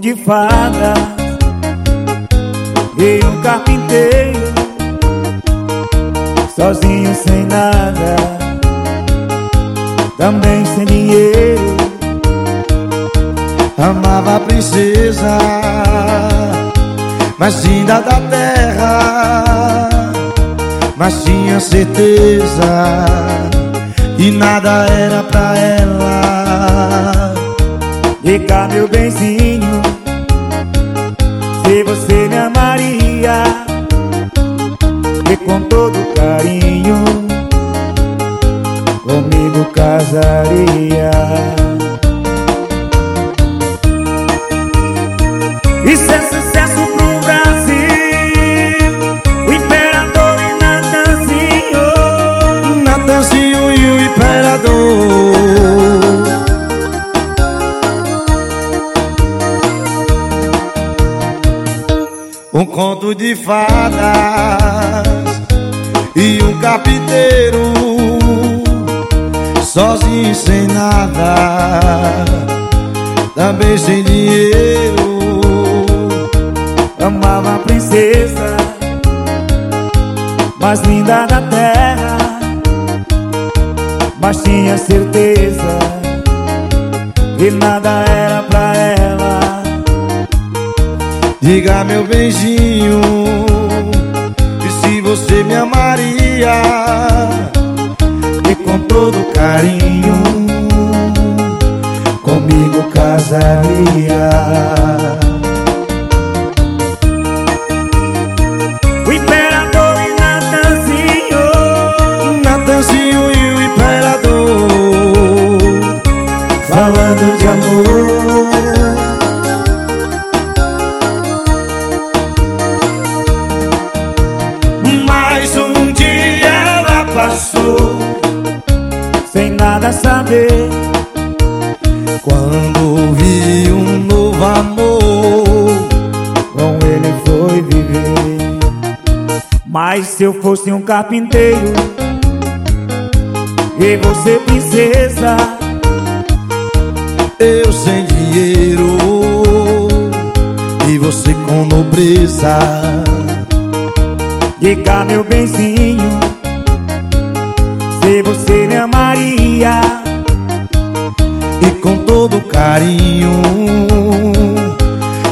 de fada E um carpinteiro Sozinho sem nada Também sem dinheiro. Amava a princesa Mas ainda da terra Mas tinha certeza Que nada era pra ela. E cá meu benzinho Se você me amaria. E com todo carinho Comigo casaria conto de fadas E um carpinteiro Sozinho sem nada Também sem dinheiro. Amava a princesa Mais linda da terra Mas tinha certeza Que nada era você me amaria E com todo carinho Comigo casaria. O imperador e Natanzinho. Natanzinho e o imperador Falando de amor passou Sem nada saber. Quando vi um novo amor Com ele foi viver. Mas se eu fosse um carpinteiro E você princesa Eu sem dinheiro E você com nobreza. Diga meu benzinho Amaria E com todo carinho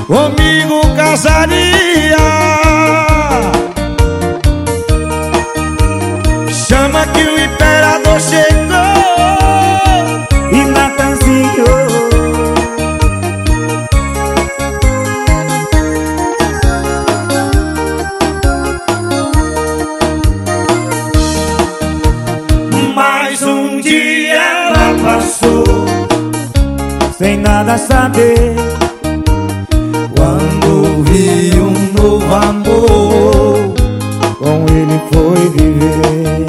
Comigo casaria. Chama que o imperador chegou sem nada saber. Quando vi um novo amor, com ele foi viver.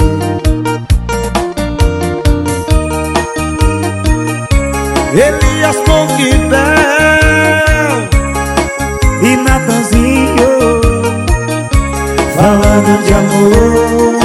Elias Monquibel e Natanzinho falando de amor.